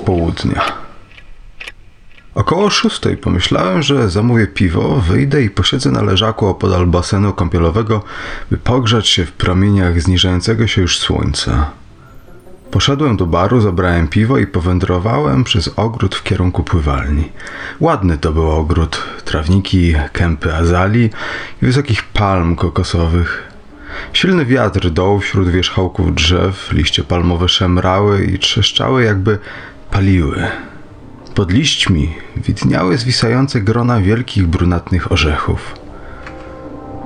południa. Około szóstej pomyślałem, że zamówię piwo, wyjdę i posiedzę na leżaku opodal basenu kąpielowego, by pogrzać się w promieniach zniżającego się już słońca. Poszedłem do baru, zabrałem piwo i powędrowałem przez ogród w kierunku pływalni. Ładny to był ogród, trawniki, kępy azalii i wysokich palm kokosowych. Silny wiatr doł wśród wierzchołków drzew, liście palmowe szemrały i trzeszczały, jakby paliły. Pod liśćmi widniały zwisające grona wielkich brunatnych orzechów.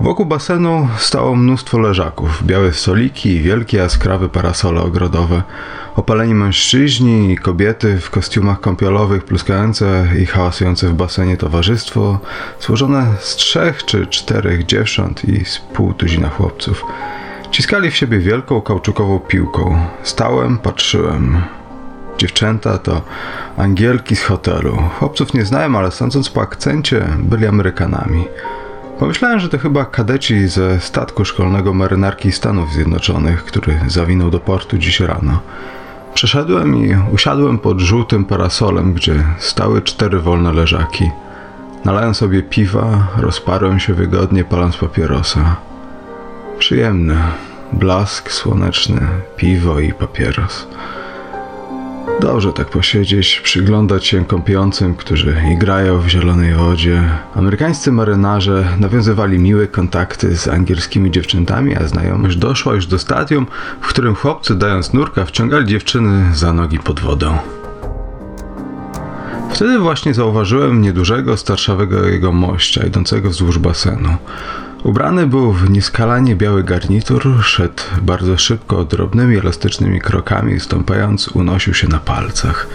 Wokół basenu stało mnóstwo leżaków, białe stoliki i wielkie jaskrawe parasole ogrodowe. Opaleni mężczyźni i kobiety w kostiumach kąpielowych, pluskające i hałasujące w basenie towarzystwo, złożone z trzech czy czterech dziewcząt i z pół tuzina chłopców. Ciskali w siebie wielką kauczukową piłką. Stałem, patrzyłem. Dziewczęta to angielki z hotelu. Chłopców nie znałem, ale sądząc po akcencie, byli Amerykanami. Pomyślałem, że to chyba kadeci ze statku szkolnego marynarki Stanów Zjednoczonych, który zawinął do portu dziś rano. Przeszedłem i usiadłem pod żółtym parasolem, gdzie stały cztery wolne leżaki. Nalałem sobie piwa, rozparłem się wygodnie, paląc papierosa. Przyjemny, blask słoneczny, piwo i papieros. Dobrze tak posiedzieć, przyglądać się kąpiącym, którzy igrają w zielonej wodzie. Amerykańscy marynarze nawiązywali miłe kontakty z angielskimi dziewczętami, a znajomość doszła już do stadium, w którym chłopcy dając nurka wciągali dziewczyny za nogi pod wodą. Wtedy właśnie zauważyłem niedużego, starszawego jego mościa idącego wzdłuż basenu. Ubrany był w nieskalanie biały garnitur, szedł bardzo szybko, drobnymi, elastycznymi krokami, stąpając, unosił się na palcach.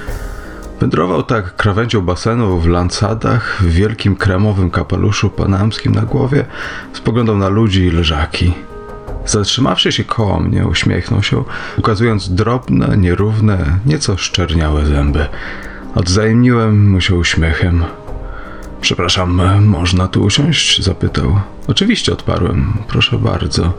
Wędrował tak krawędzią basenu w lansadach, w wielkim kremowym kapeluszu panamskim na głowie, spoglądał na ludzi i leżaki. Zatrzymawszy się koło mnie, uśmiechnął się, ukazując drobne, nierówne, nieco szczerniałe zęby. Odzajemniłem mu się uśmiechem. Przepraszam, można tu usiąść? zapytał. Oczywiście odparłem. Proszę bardzo.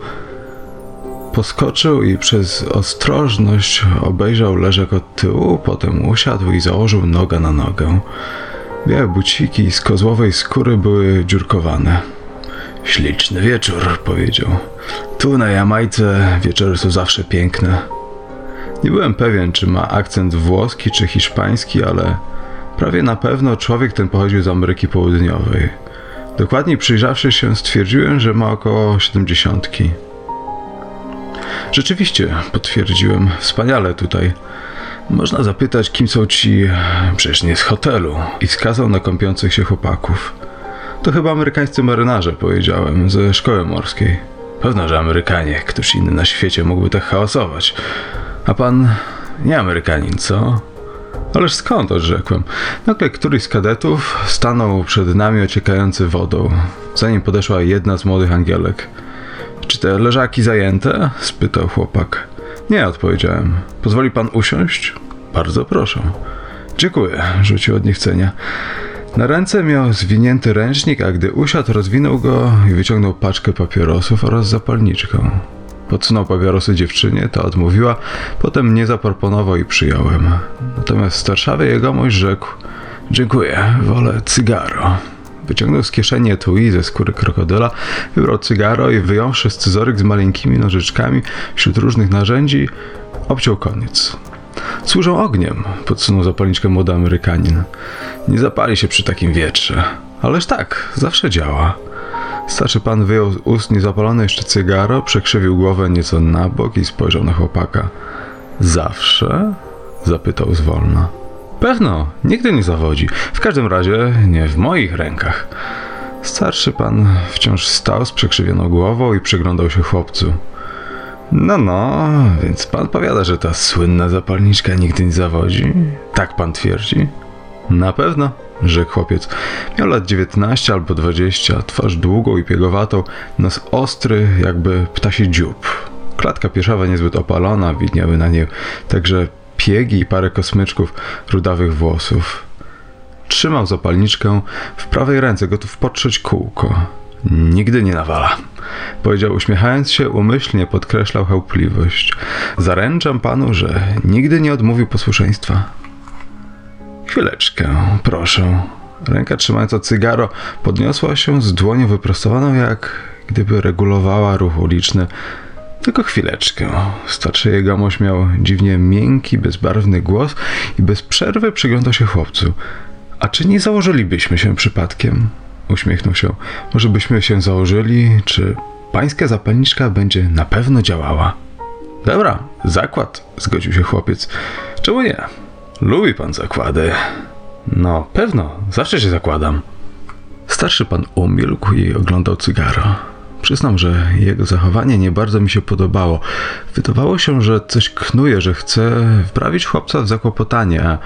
Poskoczył i przez ostrożność obejrzał leżek od tyłu, potem usiadł i założył noga na nogę. Białe buciki z kozłowej skóry były dziurkowane. Śliczny wieczór, powiedział. Tu na Jamajce wieczory są zawsze piękne. Nie byłem pewien, czy ma akcent włoski czy hiszpański, ale prawie na pewno człowiek ten pochodził z Ameryki Południowej. Dokładniej przyjrzawszy się, stwierdziłem, że ma około siedemdziesiątki. Rzeczywiście, potwierdziłem, wspaniale tutaj. Można zapytać, kim są ci, przecież nie z hotelu, i wskazał na kąpiących się chłopaków. To chyba amerykańscy marynarze, powiedziałem, ze szkoły morskiej. Pewno, że Amerykanie, któż inny na świecie mógłby tak hałasować. A pan nie Amerykanin, co? Ależ skąd, odrzekłem. Nagle któryś z kadetów stanął przed nami ociekający wodą. Zanim podeszła jedna z młodych angielek. Czy te leżaki zajęte? spytał chłopak. Nie, odpowiedziałem. Pozwoli pan usiąść? Bardzo proszę. Dziękuję, rzucił od niechcenia. Na ręce miał zwinięty ręcznik, a gdy usiadł, rozwinął go i wyciągnął paczkę papierosów oraz zapalniczkę. Podsunął papierosy dziewczynie, ta odmówiła, potem mnie zaproponował i przyjąłem. Natomiast starszawy jegomość rzekł: Dziękuję, wolę cygaro. Wyciągnął z kieszeni etui ze skóry krokodyla, wybrał cygaro i wyjąwszy scyzoryk z maleńkimi nożyczkami wśród różnych narzędzi, obciął koniec. Służą ogniem, podsunął zapalniczkę młody Amerykanin. Nie zapali się przy takim wietrze. Ależ tak, zawsze działa. Starszy pan wyjął z ust niezapalone jeszcze cygaro, przekrzywił głowę nieco na bok i spojrzał na chłopaka. Zawsze? Zapytał zwolna. Pewno, nigdy nie zawodzi. W każdym razie nie w moich rękach. Starszy pan wciąż stał z przekrzywioną głową i przyglądał się chłopcu. No, no, więc pan powiada, że ta słynna zapalniczka nigdy nie zawodzi? Tak pan twierdzi? Na pewno, rzekł chłopiec. Miał lat 19 albo 20, twarz długą i piegowatą, nos ostry, jakby ptasi dziób. Klatka pieszawa niezbyt opalona, widniały na niej także piegi i parę kosmyczków rudawych włosów. Trzymał zapalniczkę w prawej ręce, gotów potrzeć kółko. Nigdy nie nawala. Powiedział uśmiechając się, umyślnie podkreślał chełpliwość. Zaręczam panu, że nigdy nie odmówił posłuszeństwa. Chwileczkę, proszę. Ręka trzymająca cygaro podniosła się z dłonią wyprostowaną, jak gdyby regulowała ruch uliczny. Tylko chwileczkę. Starszy jegomość miał dziwnie miękki, bezbarwny głos i bez przerwy przyglądał się chłopcu. A czy nie założylibyśmy się przypadkiem? Uśmiechnął się. Może byśmy się założyli, czy pańska zapalniczka będzie na pewno działała? Dobra, zakład, zgodził się chłopiec. Czemu nie? Lubi pan zakłady. No, pewno, zawsze się zakładam. Starszy pan umilkł i oglądał cygaro. Przyznam, że jego zachowanie nie bardzo mi się podobało. Wydawało się, że coś knuje, że chce wprawić chłopca w zakłopotanie, a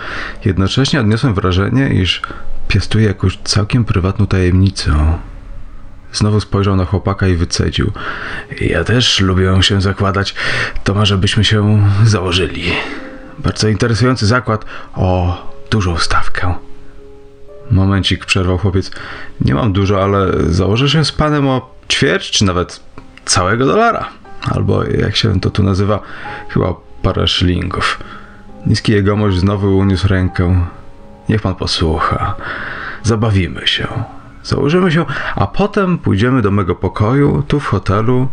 jednocześnie odniosłem wrażenie, iż piastuje jakąś całkiem prywatną tajemnicę. Znowu spojrzał na chłopaka i wycedził. Ja też lubię się zakładać. To może byśmy się założyli. Bardzo interesujący zakład o dużą stawkę. Momencik przerwał chłopiec. Nie mam dużo, ale założę się z panem o ćwierć, czy nawet całego dolara. Albo jak się to tu nazywa, chyba parę szylingów. Niski jegomość znowu uniósł rękę. Niech pan posłucha. Zabawimy się. Założymy się, a potem pójdziemy do mego pokoju, tu w hotelu.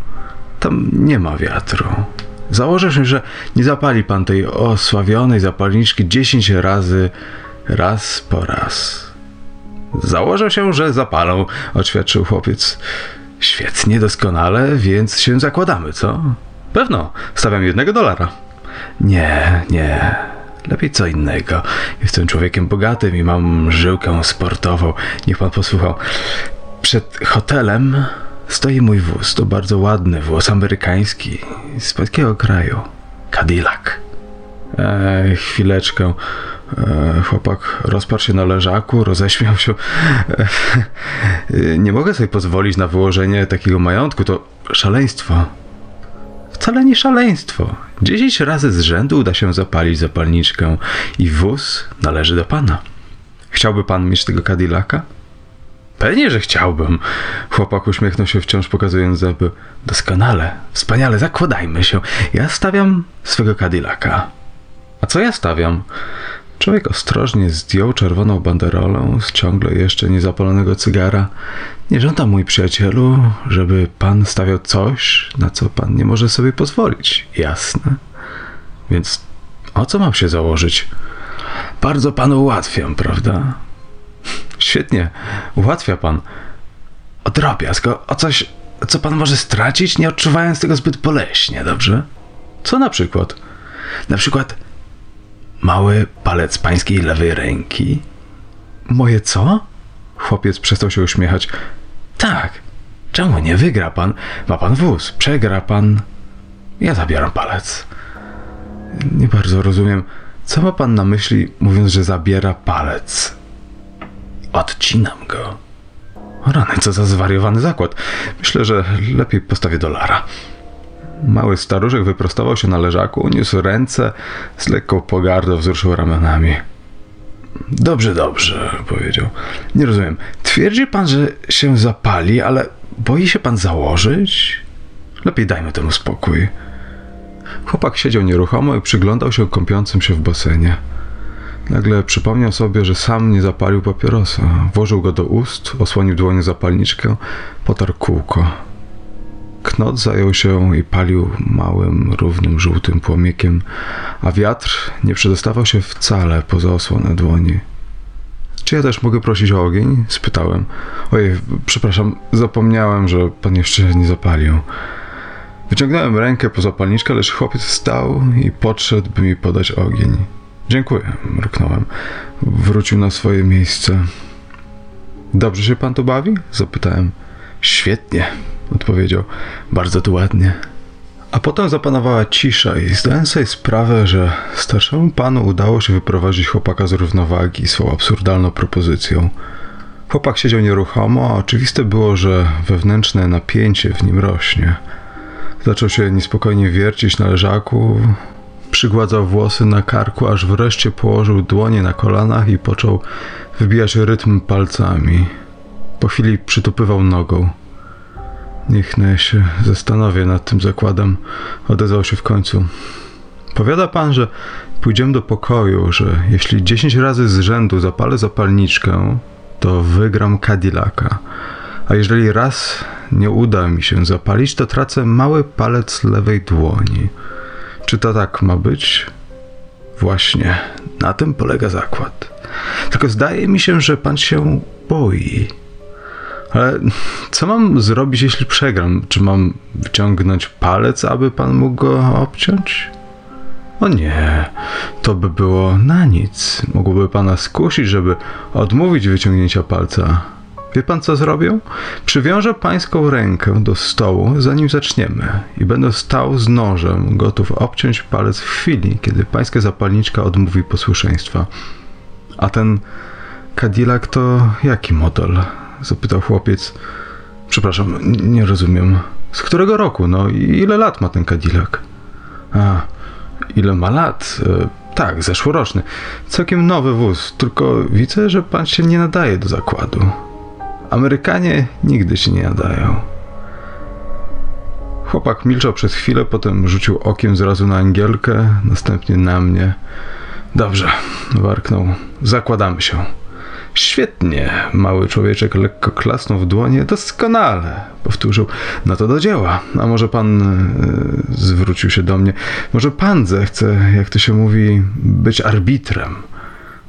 Tam nie ma wiatru. Założę się, że nie zapali pan tej osławionej zapalniczki 10 razy, raz po raz. Założę się, że zapalą, oświadczył chłopiec. Świetnie, doskonale, więc się zakładamy, co? Pewno, stawiam jednego dolara. Nie, nie. Lepiej co innego. Jestem człowiekiem bogatym i mam żyłkę sportową. Niech pan posłuchał. Przed hotelem stoi mój wóz. To bardzo ładny wóz amerykański. Z pańskiego kraju. Cadillac. E, chwileczkę. E, chłopak rozparł się na leżaku, roześmiał się. E, nie mogę sobie pozwolić na wyłożenie takiego majątku. To szaleństwo. Wcale nie szaleństwo. Dziesięć razy z rzędu uda się zapalić zapalniczkę i wóz należy do pana. Chciałby pan mieć tego Cadillaca? Pewnie, że chciałbym. Chłopak uśmiechnął się wciąż pokazując zęby. Doskonale, wspaniale, zakładajmy się. Ja stawiam swego Cadillaca. A co ja stawiam? Człowiek ostrożnie zdjął czerwoną banderolę z ciągle jeszcze niezapalonego cygara. Nie żądam, mój przyjacielu, żeby pan stawiał coś, na co pan nie może sobie pozwolić. Jasne. Więc o co mam się założyć? Bardzo panu ułatwiam, prawda? Świetnie, ułatwia pan. O drobiazg, o, o coś, co pan może stracić, nie odczuwając tego zbyt boleśnie, dobrze? Co na przykład? Na przykład mały palec pańskiej lewej ręki. Moje co? Chłopiec przestał się uśmiechać. Tak. Czemu nie wygra pan? Ma pan wóz. Przegra pan. Ja zabieram palec. Nie bardzo rozumiem. Co ma pan na myśli, mówiąc, że zabiera palec? Odcinam go. Rany, co za zwariowany zakład. Myślę, że lepiej postawię dolara. Mały staruszek wyprostował się na leżaku, uniósł ręce, z lekką pogardą wzruszył ramionami. Dobrze, dobrze, powiedział. Nie rozumiem. Twierdzi pan, że się zapali, ale boi się pan założyć? Lepiej dajmy temu spokój. Chłopak siedział nieruchomo i przyglądał się kąpiącym się w basenie. Nagle przypomniał sobie, że sam nie zapalił papierosa. Włożył go do ust, osłonił dłonią zapalniczkę, potarł kółko. knot zajął się i palił małym, równym, żółtym płomiekiem, a wiatr nie przedostawał się wcale poza osłonę dłoni. Czy ja też mogę prosić o ogień? spytałem. Ojej, przepraszam, zapomniałem, że pan jeszcze nie zapalił. Wyciągnąłem rękę po zapalniczkę, lecz chłopiec wstał i podszedł, by mi podać ogień. Dziękuję, mruknąłem. Wrócił na swoje miejsce. Dobrze się pan tu bawi? zapytałem. Świetnie, odpowiedział. Bardzo tu ładnie. A potem zapanowała cisza i zdałem sobie sprawę, że starszemu panu udało się wyprowadzić chłopaka z równowagi swą absurdalną propozycją. Chłopak siedział nieruchomo, a oczywiste było, że wewnętrzne napięcie w nim rośnie. Zaczął się niespokojnie wiercić na leżaku, przygładzał włosy na karku, aż wreszcie położył dłonie na kolanach i począł wybijać rytm palcami. Po chwili przytupywał nogą. Niech no ja się zastanowię nad tym zakładem, odezwał się w końcu. Powiada pan, że pójdziemy do pokoju, że jeśli 10 razy z rzędu zapalę zapalniczkę, to wygram Cadillaca. A jeżeli raz nie uda mi się zapalić, to tracę mały palec lewej dłoni. Czy to tak ma być? Właśnie, na tym polega zakład. Tylko zdaje mi się, że pan się boi. Ale co mam zrobić, jeśli przegram? Czy mam wyciągnąć palec, aby pan mógł go obciąć? O nie, to by było na nic. Mogłoby pana skusić, żeby odmówić wyciągnięcia palca. Wie pan, co zrobią? Przywiążę pańską rękę do stołu, zanim zaczniemy, i będę stał z nożem, gotów obciąć palec w chwili, kiedy pańska zapalniczka odmówi posłuszeństwa. A ten Cadillac to jaki model? zapytał chłopiec. Przepraszam, nie rozumiem. Z którego roku? No ile lat ma ten Cadillac? A, ile ma lat? E, tak, zeszłoroczny. Całkiem nowy wóz, tylko widzę, że pan się nie nadaje do zakładu. Amerykanie nigdy się nie nadają. Chłopak milczał przez chwilę, potem rzucił okiem zrazu na Angielkę, następnie na mnie. Dobrze, warknął. Zakładamy się. Świetnie, mały człowieczek lekko klasnął w dłonie. Doskonale, powtórzył. No to do dzieła. A może pan e, zwrócił się do mnie. Może pan zechce, jak to się mówi, być arbitrem.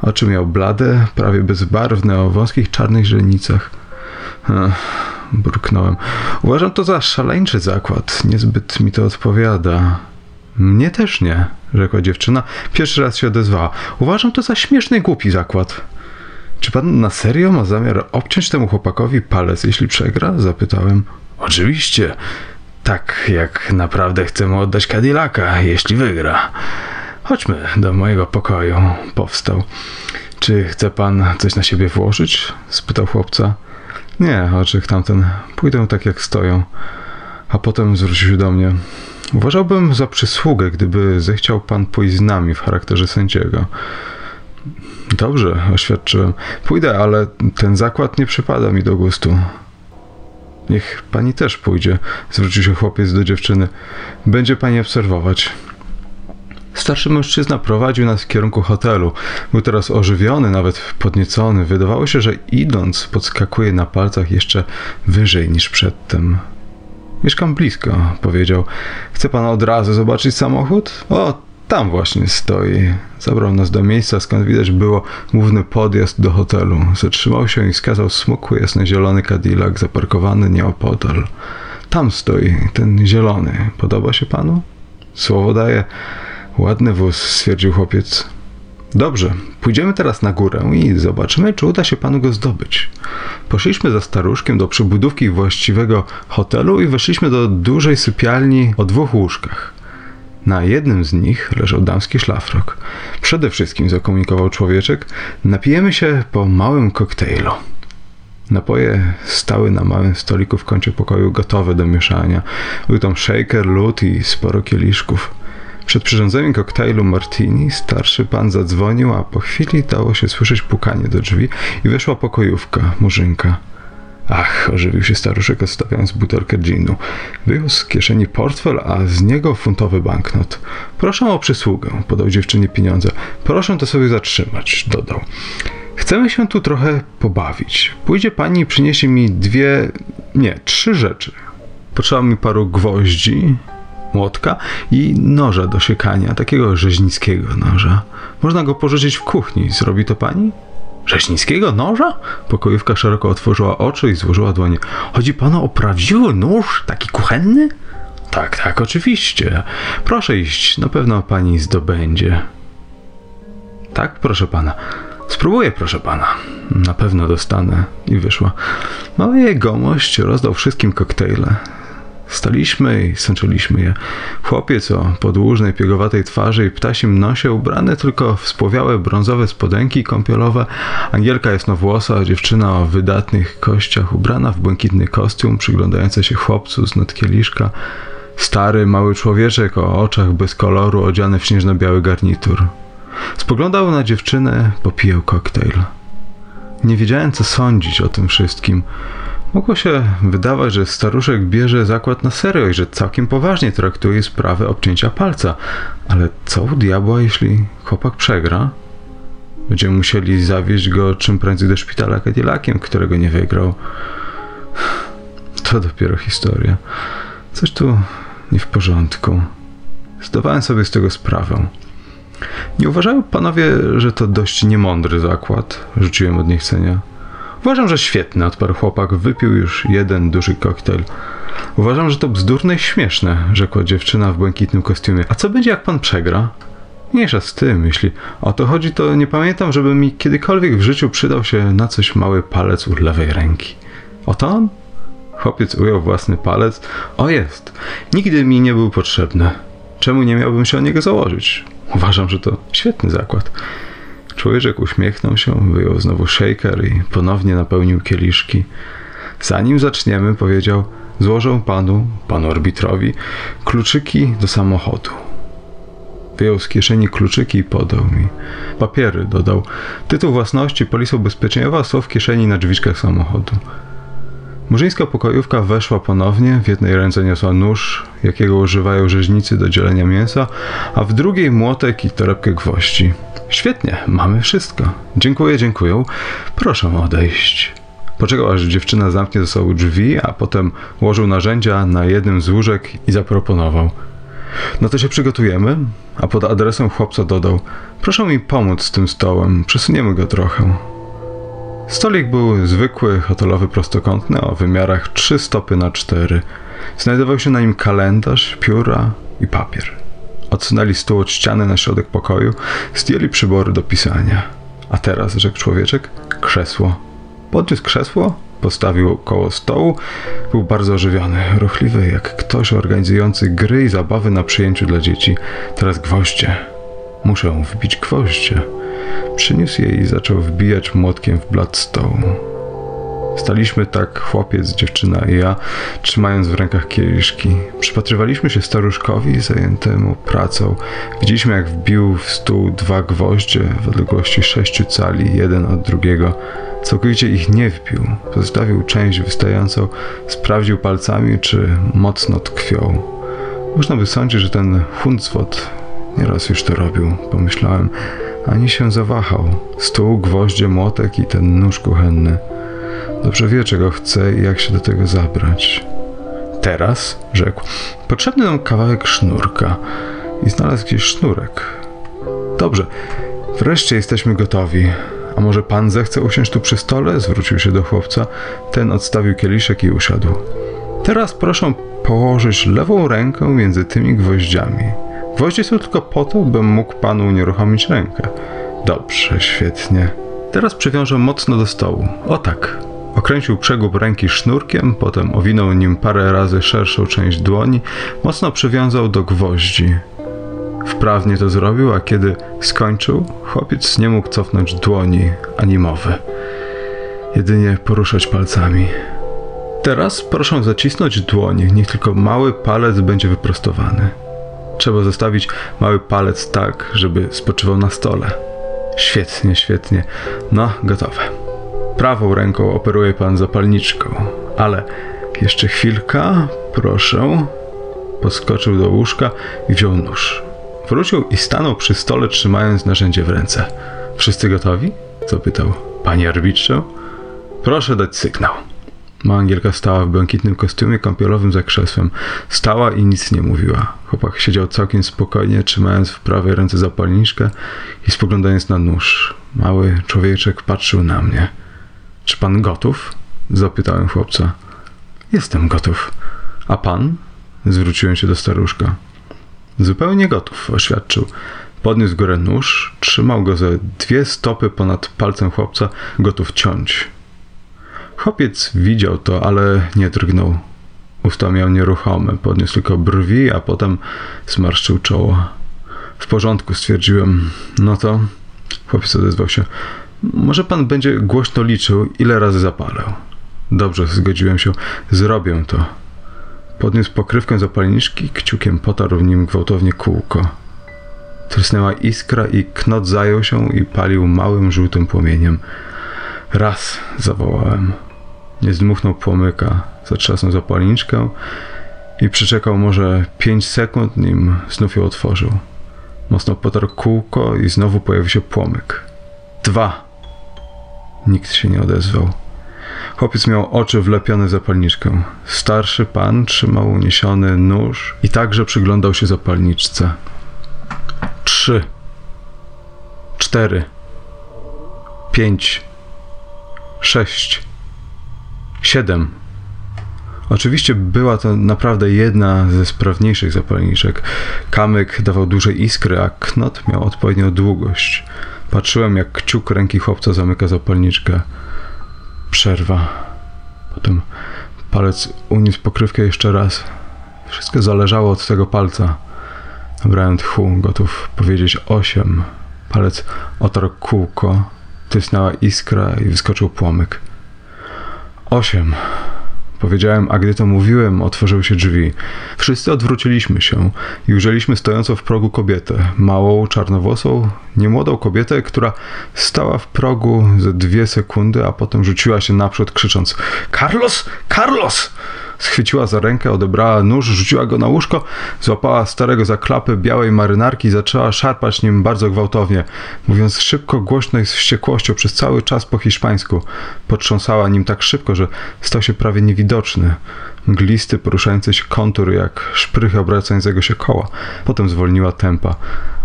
Oczy miał blade, prawie bezbarwne, o wąskich czarnych źrenicach. Burknąłem. Uważam to za szaleńczy zakład. Niezbyt mi to odpowiada. Mnie też nie, rzekła dziewczyna. Pierwszy raz się odezwała. Uważam to za śmieszny głupi zakład. Czy pan na serio ma zamiar obciąć temu chłopakowi palec, jeśli przegra? Zapytałem. Oczywiście. Tak, jak naprawdę chcę mu oddać Cadillaca, jeśli wygra. Chodźmy do mojego pokoju. Powstał. Czy chce pan coś na siebie włożyć? spytał chłopca. Nie, oczek tamten. Pójdę tak jak stoją. A potem zwrócił się do mnie. Uważałbym za przysługę, gdyby zechciał pan pójść z nami w charakterze sędziego. Dobrze, oświadczyłem. Pójdę, ale ten zakład nie przypada mi do gustu. Niech pani też pójdzie, zwrócił się chłopiec do dziewczyny. Będzie pani obserwować. Starszy mężczyzna prowadził nas w kierunku hotelu. Był teraz ożywiony, nawet podniecony. Wydawało się, że idąc podskakuje na palcach jeszcze wyżej niż przedtem. Mieszkam blisko, powiedział. Chce pan od razu zobaczyć samochód? O, tam właśnie stoi. Zabrał nas do miejsca, skąd widać było główny podjazd do hotelu. Zatrzymał się i wskazał smukły, jasnozielony Cadillac zaparkowany nieopodal. Tam stoi, ten zielony. Podoba się panu? Słowo daję. Ładny wóz, stwierdził chłopiec. Dobrze, pójdziemy teraz na górę i zobaczymy, czy uda się panu go zdobyć. Poszliśmy za staruszkiem do przybudówki właściwego hotelu i weszliśmy do dużej sypialni o dwóch łóżkach. Na jednym z nich leżał damski szlafrok. Przede wszystkim, zakomunikował człowieczek, napijemy się po małym koktajlu. Napoje stały na małym stoliku w kącie pokoju gotowe do mieszania. Był tam shaker, lód i sporo kieliszków. Przed przyrządzeniem koktajlu martini starszy pan zadzwonił, a po chwili dało się słyszeć pukanie do drzwi i weszła pokojówka, murzynka. Ach, ożywił się staruszek, odstawiając butelkę ginu. Wyjął z kieszeni portfel, a z niego funtowy banknot. Proszę o przysługę, podał dziewczynie pieniądze. Proszę to sobie zatrzymać, dodał. Chcemy się tu trochę pobawić. Pójdzie pani i przyniesie mi dwie, nie, trzy rzeczy. Potrzeba mi paru gwoździ, młotka i noża do siekania, takiego rzeźnickiego noża. Można go pożyczyć w kuchni. Zrobi to pani? Rzeźnickiego noża? Pokojówka szeroko otworzyła oczy i złożyła dłonie. Chodzi panu o prawdziwy nóż, taki kuchenny? Tak, tak, oczywiście. Proszę iść, na pewno pani zdobędzie. Tak, proszę pana. Spróbuję, proszę pana. Na pewno dostanę. I wyszła. Mały jegomość rozdał wszystkim koktajle. Staliśmy i sączyliśmy je. Chłopiec o podłużnej, piegowatej twarzy i ptasim nosie, ubrany tylko w spłowiałe brązowe spodenki kąpielowe. Angielka jasnowłosa, dziewczyna o wydatnych kościach, ubrana w błękitny kostium, przyglądająca się chłopcu z nad kieliszka. Stary, mały człowieczek o oczach bez koloru, odziany w śnieżno-biały garnitur. Spoglądał na dziewczynę, popijał koktajl. Nie wiedziałem, co sądzić o tym wszystkim. Mogło się wydawać, że staruszek bierze zakład na serio i że całkiem poważnie traktuje sprawę obcięcia palca. Ale co u diabła, jeśli chłopak przegra? Będziemy musieli zawieźć go czym prędzej do szpitala Cadillaciem, którego nie wygrał. To dopiero historia. Coś tu nie w porządku. Zdawałem sobie z tego sprawę. Nie uważają panowie, że to dość niemądry zakład? Rzuciłem od niechcenia. Uważam, że świetny, odparł chłopak. Wypił już jeden duży koktajl. Uważam, że to bzdurne i śmieszne, rzekła dziewczyna w błękitnym kostiumie. A co będzie, jak pan przegra? Mniejsza z tym, jeśli o to chodzi, to nie pamiętam, żeby mi kiedykolwiek w życiu przydał się na coś mały palec u lewej ręki. Oto on? Chłopiec ujął własny palec. O jest! Nigdy mi nie był potrzebny. Czemu nie miałbym się o niego założyć? Uważam, że to świetny zakład. Człowieczek uśmiechnął się, wyjął znowu shaker i ponownie napełnił kieliszki. Zanim zaczniemy, powiedział, złożę panu, panu arbitrowi, kluczyki do samochodu. Wyjął z kieszeni kluczyki i podał mi. Papiery, dodał. Tytuł własności, polisa ubezpieczeniowa są w kieszeni na drzwiczkach samochodu. Murzyńska pokojówka weszła ponownie, w jednej ręce niosła nóż, jakiego używają rzeźnicy do dzielenia mięsa, a w drugiej młotek i torebkę gwoździ. Świetnie, mamy wszystko. Dziękuję, dziękuję. Proszę odejść. Poczekał, aż dziewczyna zamknie ze sobą drzwi, a potem ułożył narzędzia na jednym z łóżek i zaproponował. No to się przygotujemy, a pod adresem chłopca dodał: Proszę mi pomóc z tym stołem, przesuniemy go trochę. Stolik był zwykły, hotelowy prostokątny o wymiarach 3 stopy na 4. Znajdował się na nim kalendarz, pióra i papier. Odsunęli stół od ściany na środek pokoju, zdjęli przybory do pisania. A teraz, rzekł człowieczek, krzesło. Podniósł krzesło, postawił koło stołu. Był bardzo ożywiony, ruchliwy, jak ktoś organizujący gry i zabawy na przyjęciu dla dzieci. Teraz gwoździe. Muszę wbić gwoździe. Przyniósł je i zaczął wbijać młotkiem w blat stołu. Staliśmy tak, chłopiec, dziewczyna i ja, trzymając w rękach kieliszki. Przypatrywaliśmy się staruszkowi zajętemu pracą. Widzieliśmy, jak wbił w stół dwa gwoździe w odległości sześciu cali, jeden od drugiego. Całkowicie ich nie wbił. Pozostawił część wystającą, sprawdził palcami, czy mocno tkwią. Można by sądzić, że ten huncwot nieraz już to robił, pomyślałem. Ani się zawahał. Stół, gwoździe, młotek i ten nóż kuchenny. Dobrze wie, czego chce i jak się do tego zabrać. Teraz, rzekł, potrzebny nam kawałek sznurka. I znalazł gdzieś sznurek. Dobrze, wreszcie jesteśmy gotowi. A może pan zechce usiąść tu przy stole? Zwrócił się do chłopca. Ten odstawił kieliszek i usiadł. Teraz proszę położyć lewą rękę między tymi gwoździami. Gwoździe są tylko po to, bym mógł panu unieruchomić rękę. Dobrze, świetnie. Teraz przywiążę mocno do stołu. O tak. Okręcił przegub ręki sznurkiem, potem owinął nim parę razy szerszą część dłoni, mocno przywiązał do gwoździ. Wprawnie to zrobił, a kiedy skończył, chłopiec nie mógł cofnąć dłoni ani mowy. Jedynie poruszać palcami. Teraz proszę zacisnąć dłoń, niech tylko mały palec będzie wyprostowany. Trzeba zostawić mały palec tak, żeby spoczywał na stole. Świetnie, świetnie. No, gotowe. Prawą ręką operuje pan zapalniczką, ale jeszcze chwilka, proszę. Poskoczył do łóżka i wziął nóż. Wrócił i stanął przy stole, trzymając narzędzie w ręce. Wszyscy gotowi? Zapytał. Panie arbitrze? Proszę dać sygnał. Mała Angielka stała w błękitnym kostiumie kąpielowym za krzesłem. Stała i nic nie mówiła. Chłopak siedział całkiem spokojnie, trzymając w prawej ręce zapalniczkę i spoglądając na nóż. Mały człowieczek patrzył na mnie. Czy pan gotów? Zapytałem chłopca. Jestem gotów. A pan? Zwróciłem się do staruszka. Zupełnie gotów, oświadczył. Podniósł górę nóż, trzymał go ze dwie stopy ponad palcem chłopca, gotów ciąć. Chłopiec widział to, ale nie drgnął. Usta miał nieruchome, podniósł tylko brwi, a potem zmarszczył czoło. W porządku, stwierdziłem. No to, chłopiec odezwał się. Może pan będzie głośno liczył, ile razy zapalę. Dobrze, zgodziłem się. Zrobię to. Podniósł pokrywkę zapalniczki, kciukiem potarł w nim gwałtownie kółko. Trysnęła iskra i knot zajął się i palił małym żółtym płomieniem. Raz, zawołałem. Nie zdmuchnął płomyka, zatrzasnął zapalniczkę i przeczekał może pięć sekund, nim znów ją otworzył. Mocno potarł kółko i znowu pojawił się płomyk. Dwa. Nikt się nie odezwał. Chłopiec miał oczy wlepione w zapalniczkę. Starszy pan trzymał uniesiony nóż i także przyglądał się zapalniczce. Trzy. Cztery. Pięć. Sześć. Siedem. Oczywiście była to naprawdę jedna ze sprawniejszych zapalniczek. Kamyk dawał duże iskry, a knot miał odpowiednią długość. Patrzyłem, jak kciuk ręki chłopca zamyka zapalniczkę. Przerwa. Potem palec uniósł pokrywkę jeszcze raz. Wszystko zależało od tego palca. Nabrałem tchu, gotów powiedzieć osiem. Palec otarł kółko, tysnęła iskra i wyskoczył płomyk. Osiem. Powiedziałem, a gdy to mówiłem, otworzyły się drzwi. Wszyscy odwróciliśmy się i ujrzeliśmy stojącą w progu kobietę. Małą, czarnowłosą, niemłodą kobietę, która stała w progu ze dwie sekundy, a potem rzuciła się naprzód, krzycząc: Carlos! Carlos! Schwyciła za rękę, odebrała nóż, rzuciła go na łóżko, złapała starego za klapy białej marynarki i zaczęła szarpać nim bardzo gwałtownie, mówiąc szybko, głośno i z wściekłością przez cały czas po hiszpańsku. Potrząsała nim tak szybko, że stał się prawie niewidoczny. Mglisty, poruszający się kontur jak szprychy obracającego się koła. Potem zwolniła tempa.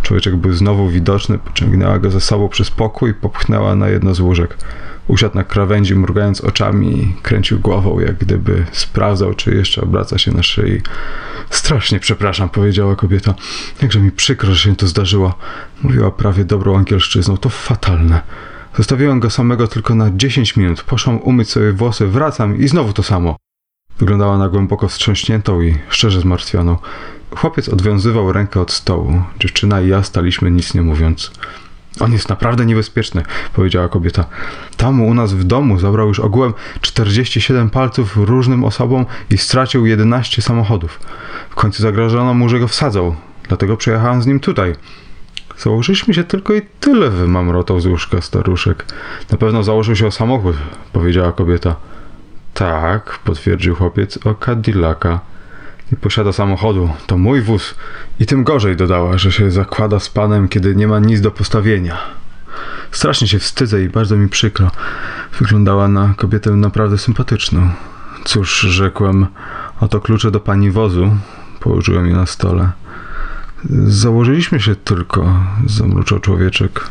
Człowieczek był znowu widoczny, pociągnęła go za sobą przez pokój i popchnęła na jedno z łóżek. Usiadł na krawędzi, mrugając oczami i kręcił głową, jak gdyby sprawdzał, czy jeszcze obraca się na szyi. Strasznie przepraszam, powiedziała kobieta. Jakże mi przykro, że się to zdarzyło. Mówiła prawie dobrą angielszczyzną. To fatalne. Zostawiłem go samego tylko na 10 minut. Poszłam umyć sobie włosy, wracam i znowu to samo. Wyglądała na głęboko wstrząśniętą i szczerze zmartwioną. Chłopiec odwiązywał rękę od stołu. Dziewczyna i ja staliśmy nic nie mówiąc. On jest naprawdę niebezpieczny, powiedziała kobieta. Tam u nas w domu zabrał już ogółem 47 palców różnym osobom i stracił 11 samochodów. W końcu zagrożono mu, że go wsadzą. Dlatego przyjechałem z nim tutaj. Założyliśmy się tylko i tyle, wymamrotał z łóżka staruszek. Na pewno założył się o samochód, powiedziała kobieta. Tak, potwierdził chłopiec, o Cadillaca. Nie posiada samochodu, to mój wóz. I tym gorzej dodała, że się zakłada z panem, kiedy nie ma nic do postawienia. Strasznie się wstydzę i bardzo mi przykro. Wyglądała na kobietę naprawdę sympatyczną. Cóż, rzekłem, oto klucze do pani wozu. Położyłem je na stole. Założyliśmy się tylko, zamruczał człowieczek.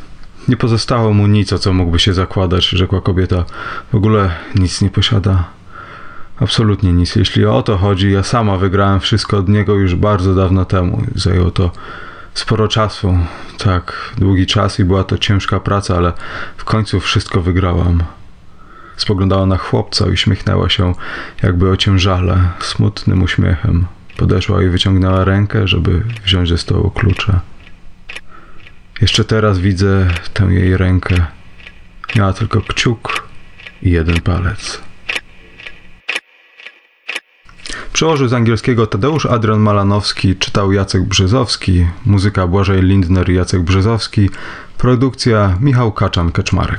Nie pozostało mu nic, o co mógłby się zakładać, rzekła kobieta. W ogóle nic nie posiada. Absolutnie nic. Jeśli o to chodzi, ja sama wygrałem wszystko od niego już bardzo dawno temu. Zajęło to sporo czasu. Tak, długi czas i była to ciężka praca, ale w końcu wszystko wygrałam. Spoglądała na chłopca i uśmiechnęła się, jakby ociężale, smutnym uśmiechem. Podeszła i wyciągnęła rękę, żeby wziąć ze stołu klucze. Jeszcze teraz widzę tę jej rękę. Miała tylko kciuk i jeden palec. Przełożył z angielskiego Tadeusz Adrian Malanowski, czytał Jacek Brzezowski, muzyka Błażej Lindner i Jacek Brzezowski, produkcja Michał Kaczan-Kaczmarek.